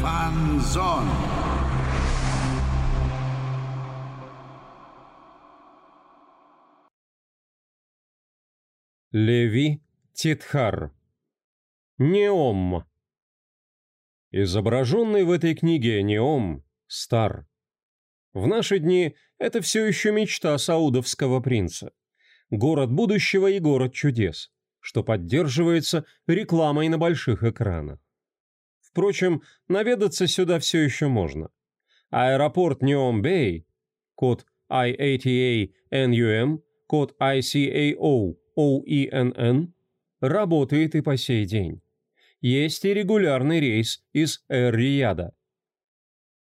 Фанзон. Леви Титхар. Неом. Изображенный в этой книге Неом стар. В наши дни это все еще мечта саудовского принца. Город будущего и город чудес, что поддерживается рекламой на больших экранах. Впрочем, наведаться сюда все еще можно. Аэропорт Неом-Бэй, код IATA-NUM, код ICAO-OENN, работает и по сей день. Есть и регулярный рейс из Эр-Рияда.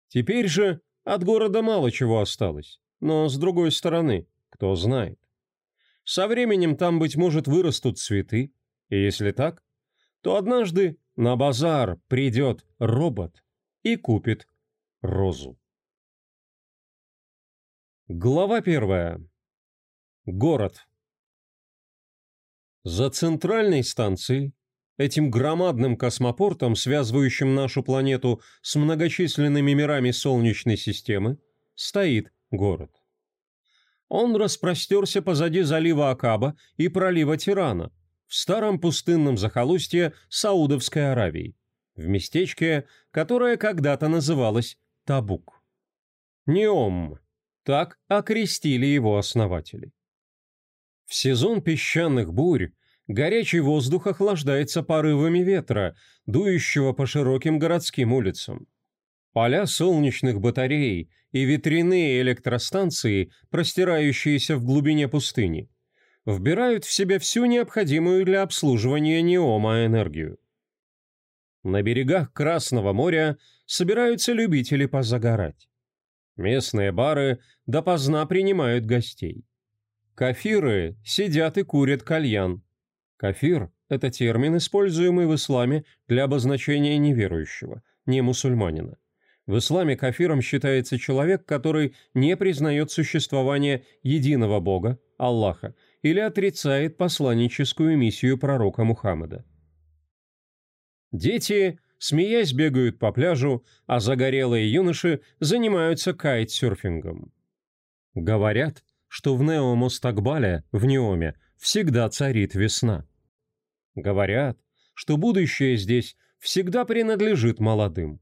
Теперь же от города мало чего осталось, но с другой стороны, кто знает. Со временем там, быть может, вырастут цветы, и если так, то однажды на базар придет робот и купит розу. Глава первая. Город. За центральной станцией, этим громадным космопортом, связывающим нашу планету с многочисленными мирами Солнечной системы, стоит город. Он распростерся позади залива Акаба и пролива Тирана, в старом пустынном захолустье Саудовской Аравии, в местечке, которое когда-то называлось Табук. Неом, так окрестили его основатели. В сезон песчаных бурь горячий воздух охлаждается порывами ветра, дующего по широким городским улицам. Поля солнечных батарей и ветряные электростанции, простирающиеся в глубине пустыни, вбирают в себя всю необходимую для обслуживания неома энергию. На берегах Красного моря собираются любители позагорать. Местные бары допоздна принимают гостей. Кафиры сидят и курят кальян. Кафир – это термин, используемый в исламе для обозначения неверующего, не мусульманина. В исламе кафиром считается человек, который не признает существование единого Бога, Аллаха, или отрицает посланническую миссию пророка Мухаммада. Дети, смеясь, бегают по пляжу, а загорелые юноши занимаются кайтсерфингом. Говорят, что в Нео-Мустакбале, в Неоме, всегда царит весна. Говорят, что будущее здесь всегда принадлежит молодым.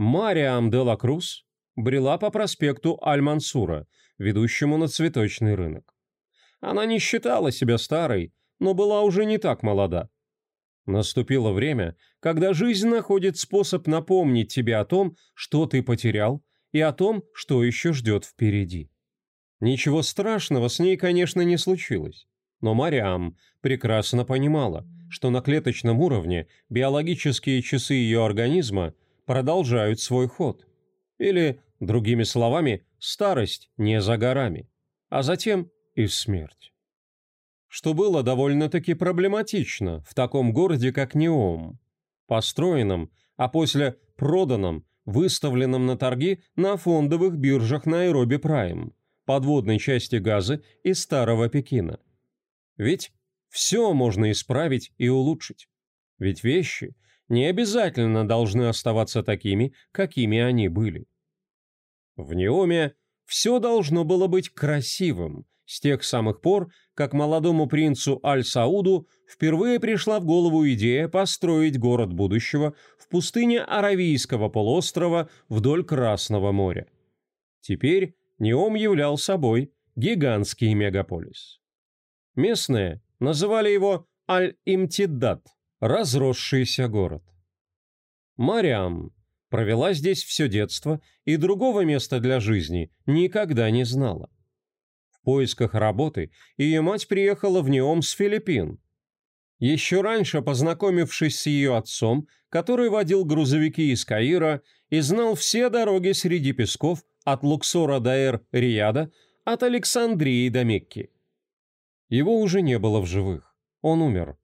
Мариам де ла Круз брела по проспекту Аль-Мансура, ведущему на цветочный рынок. Она не считала себя старой, но была уже не так молода. Наступило время, когда жизнь находит способ напомнить тебе о том, что ты потерял, и о том, что еще ждет впереди. Ничего страшного с ней, конечно, не случилось. Но Мариам прекрасно понимала, что на клеточном уровне биологические часы ее организма продолжают свой ход. Или, другими словами, старость не за горами. А затем и смерть. Что было довольно-таки проблематично в таком городе, как Неом, построенном, а после проданном, выставленном на торги на фондовых биржах Найроби Прайм, подводной части Газы и Старого Пекина. Ведь все можно исправить и улучшить. Ведь вещи не обязательно должны оставаться такими, какими они были. В Неоме все должно было быть красивым, с тех самых пор, как молодому принцу Аль-Сауду впервые пришла в голову идея построить город будущего в пустыне Аравийского полуострова вдоль Красного моря. Теперь Неом являл собой гигантский мегаполис. Местные называли его Аль-Имтиддат, разросшийся город. Мариам провела здесь все детство и другого места для жизни никогда не знала. В поисках работы ее мать приехала в Неом с Филиппин. Еще раньше, познакомившись с ее отцом, который водил грузовики из Каира и знал все дороги среди песков от Луксора до Эр-Рияда, от Александрии до Мекки. Его уже не было в живых. Он умер.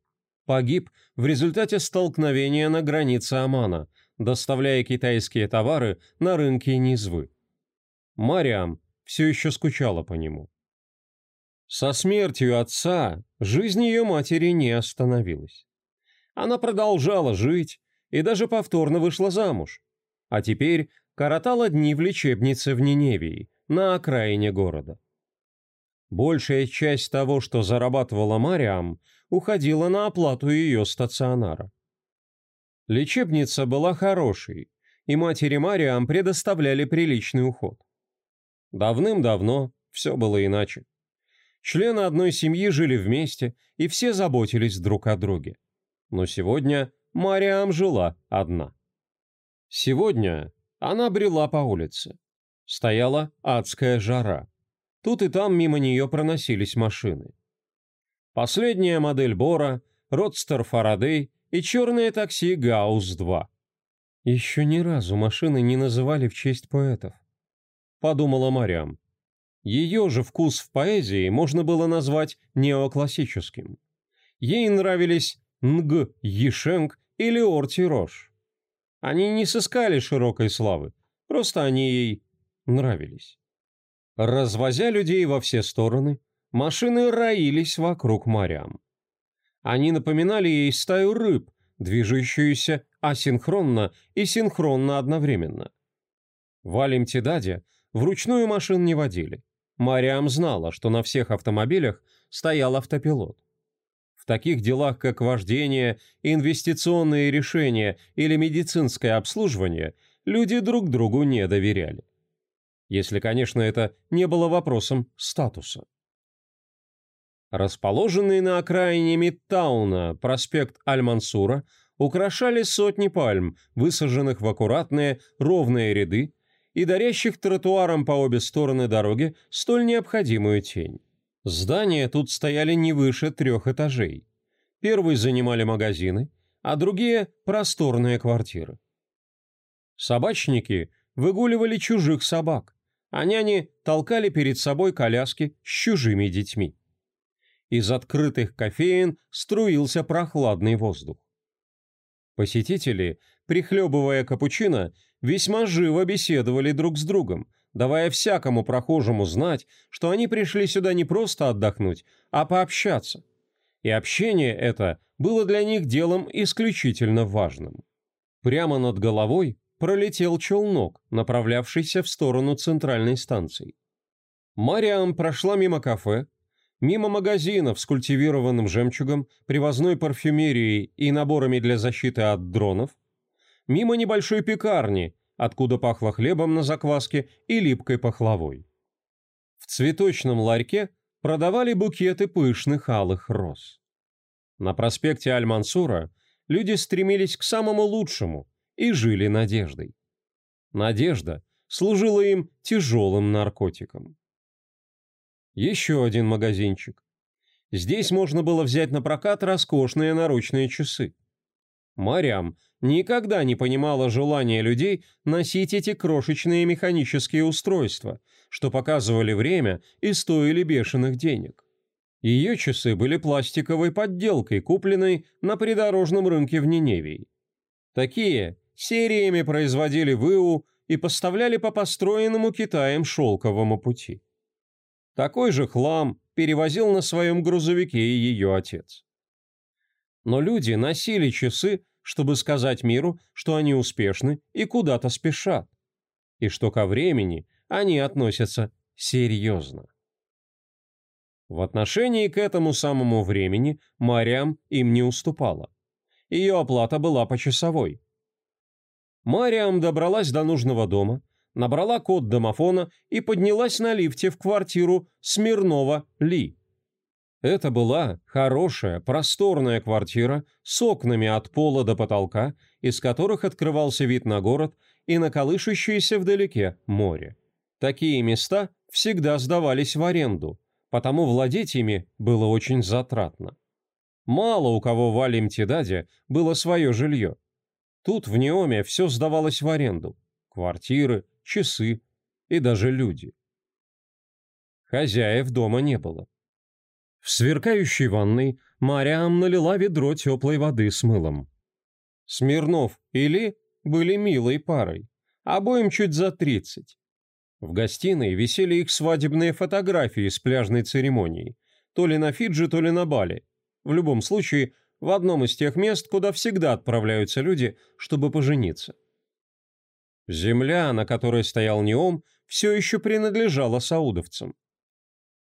Погиб в результате столкновения на границе Омана, доставляя китайские товары на рынки Низвы. Мариам все еще скучала по нему. Со смертью отца жизнь ее матери не остановилась. Она продолжала жить и даже повторно вышла замуж, а теперь коротала дни в лечебнице в Ниневии, на окраине города. Большая часть того, что зарабатывала Мариам, уходила на оплату ее стационара. Лечебница была хорошей, и матери Мариам предоставляли приличный уход. Давным-давно все было иначе. Члены одной семьи жили вместе, и все заботились друг о друге. Но сегодня Мариам жила одна. Сегодня она брела по улице. Стояла адская жара. Тут и там мимо нее проносились машины. Последняя модель Бора, Родстер Фарадей и черное такси Гаус-2. Еще ни разу машины не называли в честь поэтов. Подумала Мариам. Ее же вкус в поэзии можно было назвать неоклассическим. Ей нравились Нг Ешенг или Орти Рош. Они не сыскали широкой славы, просто они ей нравились. Развозя людей во все стороны, машины роились вокруг морям. Они напоминали ей стаю рыб, движущуюся асинхронно и синхронно одновременно. В Алимтидаде вручную машин не водили. Мариам знала, что на всех автомобилях стоял автопилот. В таких делах, как вождение, инвестиционные решения или медицинское обслуживание, люди друг другу не доверяли. Если, конечно, это не было вопросом статуса. Расположенный на окраине Мидтауна проспект Аль-Мансура украшали сотни пальм, высаженных в аккуратные, ровные ряды и дарящих тротуарам по обе стороны дороги столь необходимую тень. Здания тут стояли не выше трех этажей. Первые занимали магазины, а другие – просторные квартиры. Собачники выгуливали чужих собак, а няни толкали перед собой коляски с чужими детьми. Из открытых кофеин струился прохладный воздух. Посетители, прихлебывая капучино, весьма живо беседовали друг с другом, давая всякому прохожему знать, что они пришли сюда не просто отдохнуть, а пообщаться. И общение это было для них делом исключительно важным. Прямо над головой пролетел челнок, направлявшийся в сторону центральной станции. Мариам прошла мимо кафе, Мимо магазинов с культивированным жемчугом, привозной парфюмерией и наборами для защиты от дронов. Мимо небольшой пекарни, откуда пахло хлебом на закваске и липкой пахлавой. В цветочном ларьке продавали букеты пышных алых роз. На проспекте Аль-Мансура люди стремились к самому лучшему и жили надеждой. Надежда служила им тяжелым наркотиком. Еще один магазинчик. Здесь можно было взять на прокат роскошные наручные часы. Мариам никогда не понимала желания людей носить эти крошечные механические устройства, что показывали время и стоили бешеных денег. Ее часы были пластиковой подделкой, купленной на придорожном рынке в Ниневии. Такие сериями производили в Иу и поставляли по построенному Китаем шелковому пути. Такой же хлам перевозил на своем грузовике и ее отец. Но люди носили часы, чтобы сказать миру, что они успешны и куда-то спешат, и что ко времени они относятся серьезно. В отношении к этому самому времени Мариам им не уступала. Ее оплата была почасовой. Мариам добралась до нужного дома, набрала код домофона и поднялась на лифте в квартиру Смирнова-Ли. Это была хорошая, просторная квартира с окнами от пола до потолка, из которых открывался вид на город и на колышущееся вдалеке море. Такие места всегда сдавались в аренду, потому владеть ими было очень затратно. Мало у кого в Алимтидаде было свое жилье. Тут в Неоме все сдавалось в аренду. Квартиры, часы и даже люди. Хозяев дома не было. В сверкающей ванной Мариам налила ведро теплой воды с мылом. Смирнов и Ли были милой парой, обоим чуть за тридцать. В гостиной висели их свадебные фотографии с пляжной церемонии, то ли на Фиджи, то ли на Бали. В любом случае, в одном из тех мест, куда всегда отправляются люди, чтобы пожениться. Земля, на которой стоял Неом, все еще принадлежала саудовцам.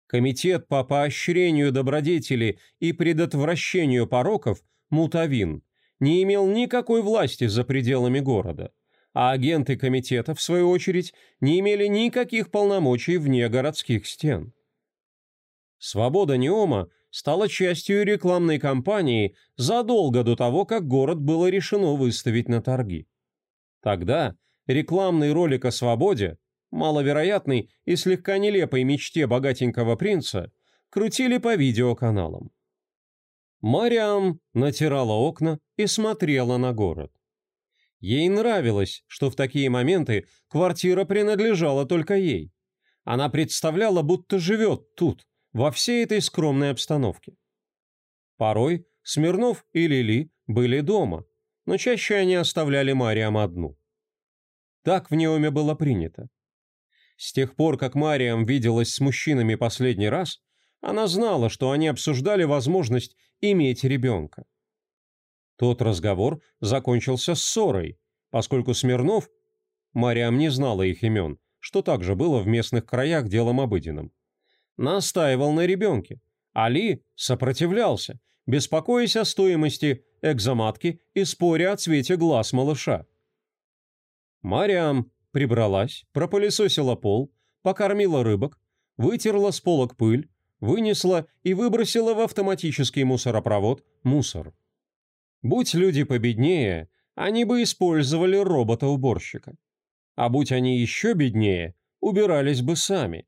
Комитет по поощрению добродетели и предотвращению пороков, Мутавин, не имел никакой власти за пределами города, а агенты комитета, в свою очередь, не имели никаких полномочий вне городских стен. Свобода Неома стала частью рекламной кампании задолго до того, как город было решено выставить на торги. Тогда рекламный ролик о свободе маловероятной и слегка нелепой мечте богатенького принца, крутили по видеоканалам. Мариам натирала окна и смотрела на город. Ей нравилось, что в такие моменты квартира принадлежала только ей. Она представляла, будто живет тут, во всей этой скромной обстановке. Порой Смирнов и Лили были дома, но чаще они оставляли Мариам одну. Так в Неоме было принято. С тех пор, как Мариам виделась с мужчинами последний раз, она знала, что они обсуждали возможность иметь ребенка. Тот разговор закончился ссорой, поскольку Смирнов, Мариам не знала их имен, что также было в местных краях делом обыденным, настаивал на ребенке. Али сопротивлялся, беспокоясь о стоимости экзоматки и споря о цвете глаз малыша. Мариам прибралась, пропылесосила пол, покормила рыбок, вытерла с полок пыль, вынесла и выбросила в автоматический мусоропровод мусор. Будь люди победнее, они бы использовали робота-уборщика. А будь они еще беднее, убирались бы сами.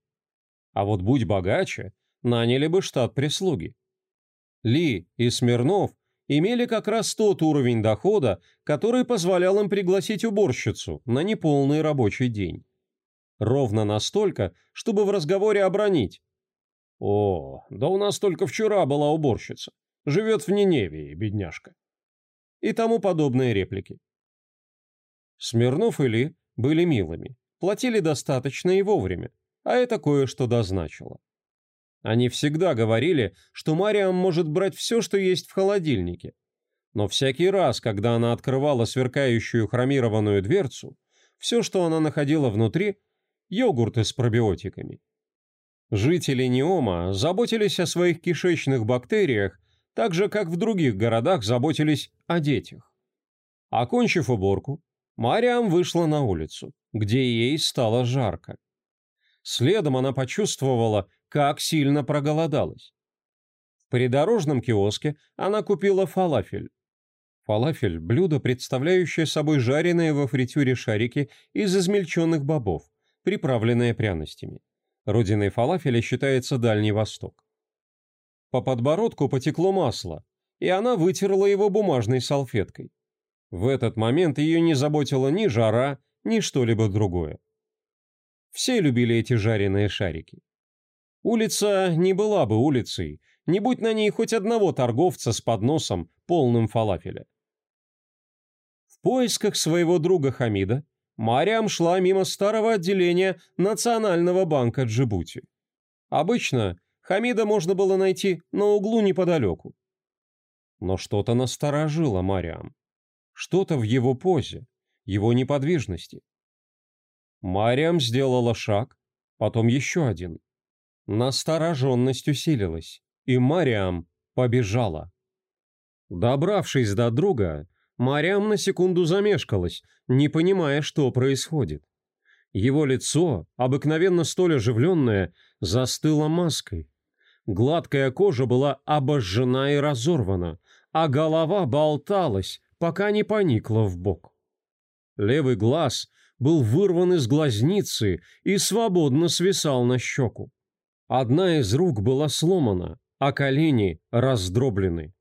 А вот будь богаче, наняли бы штат прислуги. Ли и Смирнов имели как раз тот уровень дохода, который позволял им пригласить уборщицу на неполный рабочий день. Ровно настолько, чтобы в разговоре обронить. «О, да у нас только вчера была уборщица. Живет в Ниневии, бедняжка». И тому подобные реплики. Смирнов и Ли были милыми, платили достаточно и вовремя, а это кое-что дозначило. Они всегда говорили, что Мариам может брать все, что есть в холодильнике. Но всякий раз, когда она открывала сверкающую хромированную дверцу, все, что она находила внутри – йогурты с пробиотиками. Жители Неома заботились о своих кишечных бактериях так же, как в других городах заботились о детях. Окончив уборку, Мариам вышла на улицу, где ей стало жарко. Следом она почувствовала, как сильно проголодалась. В придорожном киоске она купила фалафель. Фалафель – блюдо, представляющее собой жареные во фритюре шарики из измельченных бобов, приправленные пряностями. Родиной фалафеля считается Дальний Восток. По подбородку потекло масло, и она вытерла его бумажной салфеткой. В этот момент ее не заботила ни жара, ни что-либо другое. Все любили эти жареные шарики. Улица не была бы улицей, не будь на ней хоть одного торговца с подносом, полным фалафеля. В поисках своего друга Хамида Мариам шла мимо старого отделения Национального банка Джибути. Обычно Хамида можно было найти на углу неподалеку. Но что-то насторожило Мариам. Что-то в его позе, его неподвижности. Мариам сделала шаг, потом еще один – Настороженность усилилась, и Мариам побежала. Добравшись до друга, Мариам на секунду замешкалась, не понимая, что происходит. Его лицо, обыкновенно столь оживленное, застыло маской. Гладкая кожа была обожжена и разорвана, а голова болталась, пока не поникла в бок. Левый глаз был вырван из глазницы и свободно свисал на щеку. Одна из рук была сломана, а колени раздроблены.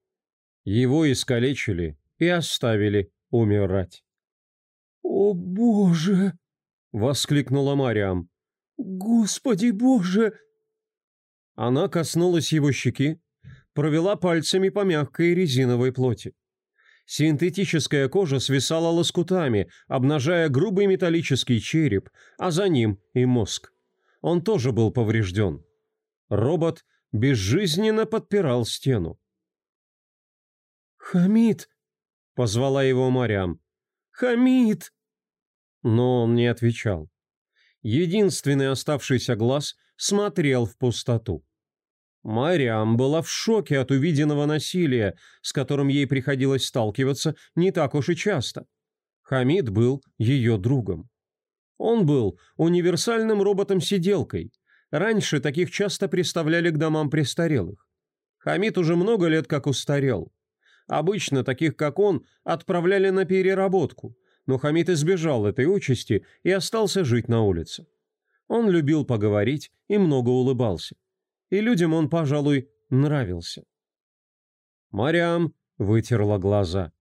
Его искалечили и оставили умирать. «О, Боже!» — воскликнула Мариам. «Господи Боже!» Она коснулась его щеки, провела пальцами по мягкой резиновой плоти. Синтетическая кожа свисала лоскутами, обнажая грубый металлический череп, а за ним и мозг. Он тоже был поврежден. Робот безжизненно подпирал стену. «Хамид!» — позвала его Марям. «Хамид!» Но он не отвечал. Единственный оставшийся глаз смотрел в пустоту. Мариам была в шоке от увиденного насилия, с которым ей приходилось сталкиваться не так уж и часто. Хамид был ее другом. Он был универсальным роботом-сиделкой. Раньше таких часто представляли к домам престарелых. Хамид уже много лет как устарел. Обычно таких, как он, отправляли на переработку, но Хамид избежал этой участи и остался жить на улице. Он любил поговорить и много улыбался и людям он, пожалуй, нравился. Мариам вытерла глаза.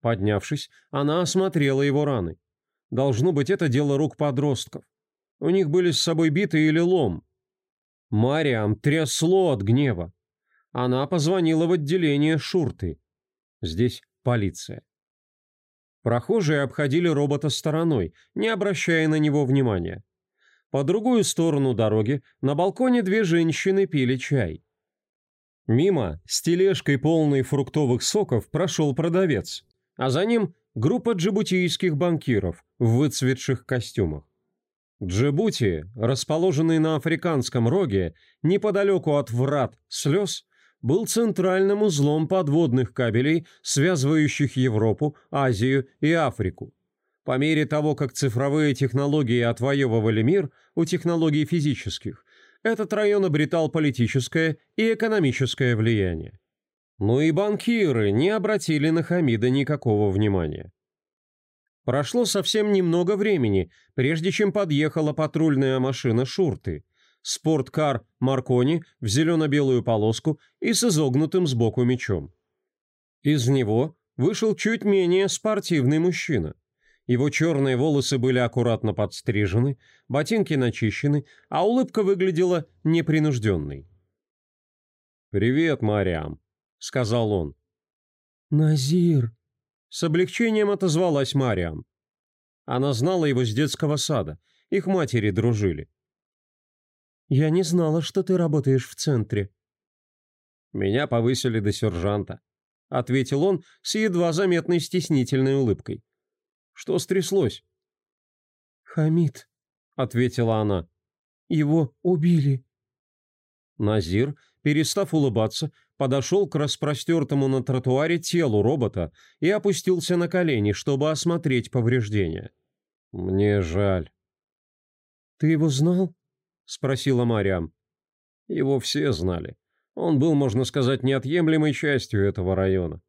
Поднявшись, она осмотрела его раны. Должно быть, это дело рук подростков. У них были с собой биты или лом. Мариам трясло от гнева. Она позвонила в отделение шурты. Здесь полиция. Прохожие обходили робота стороной, не обращая на него внимания. По другую сторону дороги на балконе две женщины пили чай. Мимо, с тележкой полной фруктовых соков, прошел продавец, а за ним группа джибутийских банкиров в выцветших костюмах. Джибути, расположенный на африканском роге, неподалеку от врат слез, был центральным узлом подводных кабелей, связывающих Европу, Азию и Африку. По мере того, как цифровые технологии отвоевывали мир у технологий физических, этот район обретал политическое и экономическое влияние. Но и банкиры не обратили на Хамида никакого внимания. Прошло совсем немного времени, прежде чем подъехала патрульная машина «Шурты», спорткар «Маркони» в зелено-белую полоску и с изогнутым сбоку мечом. Из него вышел чуть менее спортивный мужчина – его черные волосы были аккуратно подстрижены, ботинки начищены, а улыбка выглядела непринужденной. «Привет, Мариам», — сказал он. «Назир», — с облегчением отозвалась Мариам. Она знала его с детского сада, их матери дружили. «Я не знала, что ты работаешь в центре». «Меня повысили до сержанта», — ответил он с едва заметной стеснительной улыбкой. Что стряслось?» «Хамид», — ответила она. «Его убили». Назир, перестав улыбаться, подошел к распростертому на тротуаре телу робота и опустился на колени, чтобы осмотреть повреждения. «Мне жаль». «Ты его знал?» — спросила Мариам. Его все знали. Он был, можно сказать, неотъемлемой частью этого района.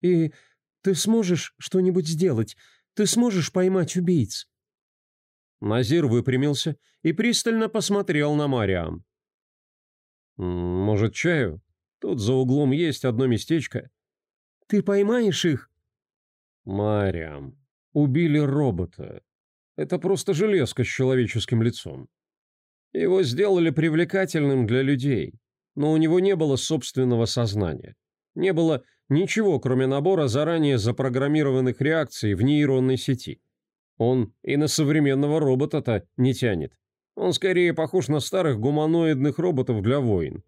«И ты сможешь что-нибудь сделать? Ты сможешь поймать убийц?» Назир выпрямился и пристально посмотрел на Мариам. «Может, чаю? Тут за углом есть одно местечко». «Ты поймаешь их?» «Мариам, убили робота. Это просто железка с человеческим лицом. Его сделали привлекательным для людей, но у него не было собственного сознания. Не было Ничего, кроме набора заранее запрограммированных реакций в нейронной сети. Он и на современного робота-то не тянет. Он скорее похож на старых гуманоидных роботов для войн.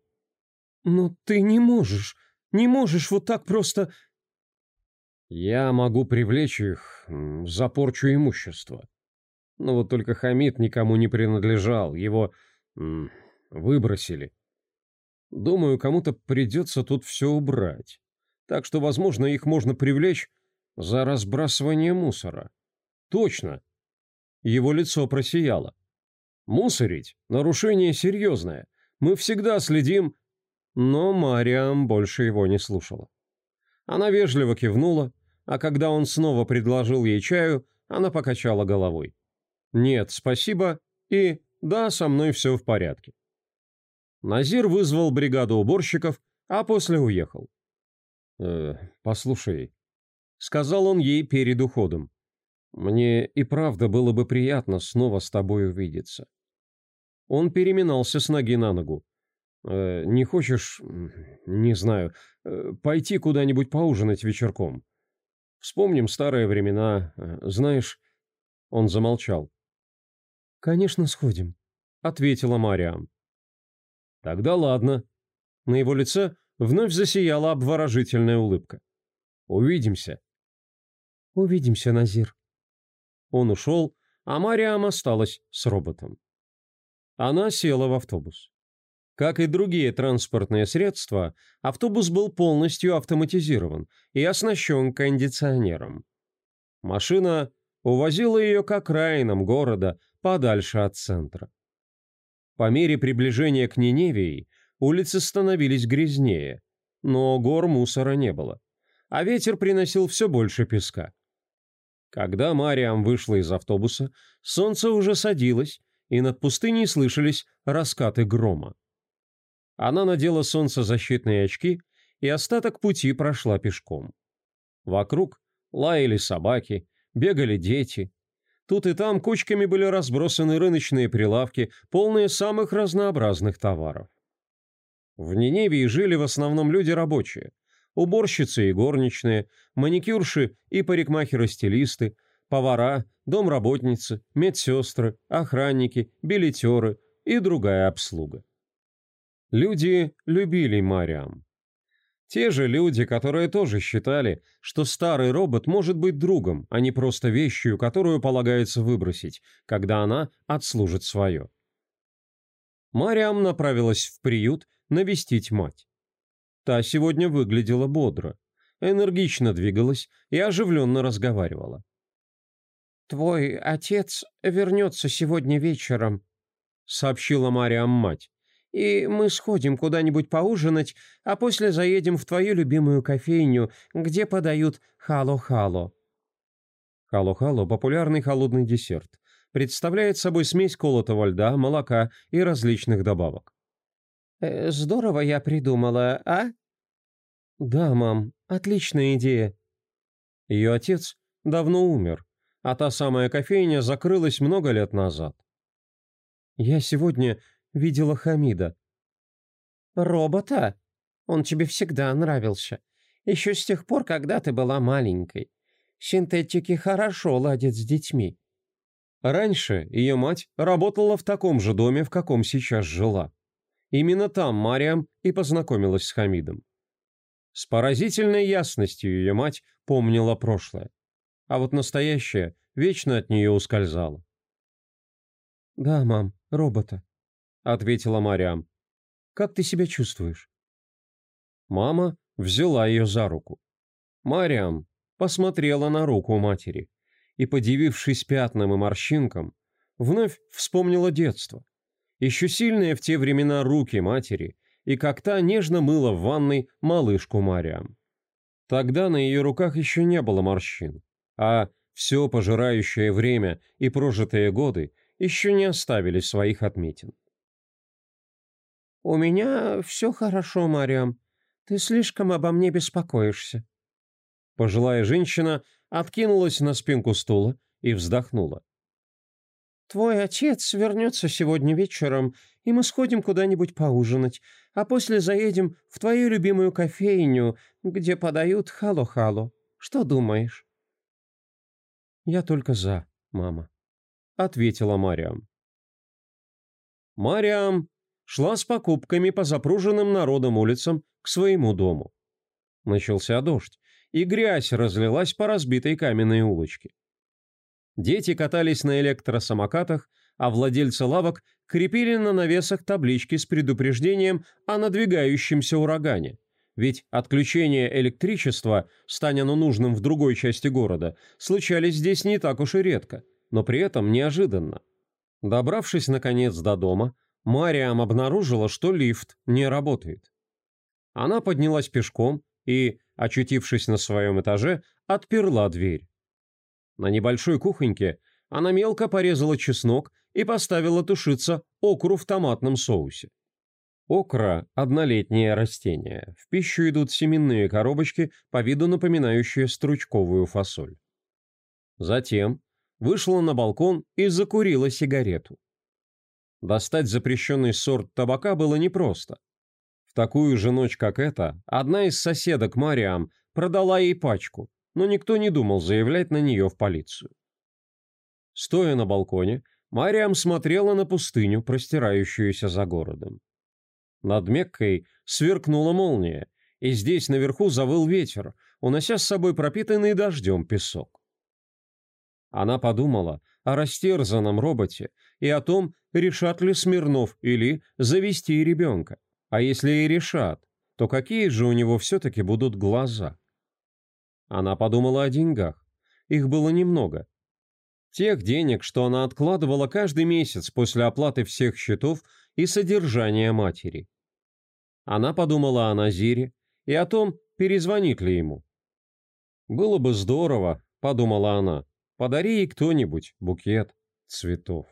«Но ты не можешь, не можешь вот так просто...» «Я могу привлечь их за порчу имущества. Но вот только Хамид никому не принадлежал, его выбросили. Думаю, кому-то придется тут все убрать так что, возможно, их можно привлечь за разбрасывание мусора. Точно. Его лицо просияло. Мусорить – нарушение серьезное. Мы всегда следим... Но Мариам больше его не слушала. Она вежливо кивнула, а когда он снова предложил ей чаю, она покачала головой. «Нет, спасибо» и «да, со мной все в порядке». Назир вызвал бригаду уборщиков, а после уехал. «Э, послушай», — сказал он ей перед уходом, — «мне и правда было бы приятно снова с тобой увидеться». Он переминался с ноги на ногу. Э, не хочешь, не знаю, э, пойти куда-нибудь поужинать вечерком? Вспомним старые времена, э, знаешь...» Он замолчал. «Конечно, сходим», — ответила Мариам. «Тогда ладно». На его лице вновь засияла обворожительная улыбка. «Увидимся». «Увидимся, Назир». Он ушел, а Мариам осталась с роботом. Она села в автобус. Как и другие транспортные средства, автобус был полностью автоматизирован и оснащен кондиционером. Машина увозила ее к окраинам города, подальше от центра. По мере приближения к Ниневии улицы становились грязнее, но гор мусора не было, а ветер приносил все больше песка. Когда Мариам вышла из автобуса, солнце уже садилось, и над пустыней слышались раскаты грома. Она надела солнцезащитные очки и остаток пути прошла пешком. Вокруг лаяли собаки, бегали дети. Тут и там кучками были разбросаны рыночные прилавки, полные самых разнообразных товаров. В Ниневии жили в основном люди рабочие. Уборщицы и горничные, маникюрши и парикмахеры-стилисты, повара, домработницы, медсестры, охранники, билетеры и другая обслуга. Люди любили Мариам. Те же люди, которые тоже считали, что старый робот может быть другом, а не просто вещью, которую полагается выбросить, когда она отслужит свое. Мариам направилась в приют навестить мать. Та сегодня выглядела бодро, энергично двигалась и оживленно разговаривала. «Твой отец вернется сегодня вечером», — сообщила Мариам мать и мы сходим куда-нибудь поужинать, а после заедем в твою любимую кофейню, где подают хало-хало». Хало-хало – популярный холодный десерт. Представляет собой смесь колотого льда, молока и различных добавок. Э, «Здорово я придумала, а?» «Да, мам, отличная идея». Ее отец давно умер, а та самая кофейня закрылась много лет назад. «Я сегодня видела Хамида». «Робота? Он тебе всегда нравился. Еще с тех пор, когда ты была маленькой. Синтетики хорошо ладят с детьми». Раньше ее мать работала в таком же доме, в каком сейчас жила. Именно там Мариам и познакомилась с Хамидом. С поразительной ясностью ее мать помнила прошлое, а вот настоящее вечно от нее ускользало. «Да, мам, робота», — ответила Мариам. «Как ты себя чувствуешь?» Мама взяла ее за руку. Мариам посмотрела на руку матери и, подивившись пятнам и морщинкам, вновь вспомнила детство. Еще сильные в те времена руки матери и как та нежно мыла в ванной малышку Мариам. Тогда на ее руках еще не было морщин, а все пожирающее время и прожитые годы еще не оставили своих отметин. «У меня все хорошо, Мариам. Ты слишком обо мне беспокоишься». Пожилая женщина откинулась на спинку стула и вздохнула. «Твой отец вернется сегодня вечером, и мы сходим куда-нибудь поужинать, а после заедем в твою любимую кофейню, где подают хало-хало. Что думаешь?» «Я только за, мама», — ответила Мариам. Мариам шла с покупками по запруженным народом улицам к своему дому. Начался дождь, и грязь разлилась по разбитой каменной улочке. Дети катались на электросамокатах, а владельцы лавок крепили на навесах таблички с предупреждением о надвигающемся урагане. Ведь отключение электричества, стань оно нужным в другой части города, случались здесь не так уж и редко, но при этом неожиданно. Добравшись, наконец, до дома, Мариам обнаружила, что лифт не работает. Она поднялась пешком и, очутившись на своем этаже, отперла дверь. На небольшой кухоньке она мелко порезала чеснок и поставила тушиться окру в томатном соусе. Окра – однолетнее растение. В пищу идут семенные коробочки, по виду напоминающие стручковую фасоль. Затем вышла на балкон и закурила сигарету. Достать запрещенный сорт табака было непросто, В такую же ночь, как эта, одна из соседок Мариам продала ей пачку, но никто не думал заявлять на нее в полицию. Стоя на балконе, Мариам смотрела на пустыню, простирающуюся за городом. Над Меккой сверкнула молния, и здесь наверху завыл ветер, унося с собой пропитанный дождем песок. Она подумала о растерзанном роботе и о том, решат ли Смирнов или завести ребенка. А если и решат, то какие же у него все-таки будут глаза? Она подумала о деньгах. Их было немного. Тех денег, что она откладывала каждый месяц после оплаты всех счетов и содержания матери. Она подумала о Назире и о том, перезвонит ли ему. «Было бы здорово», — подумала она, — «подари ей кто-нибудь букет цветов».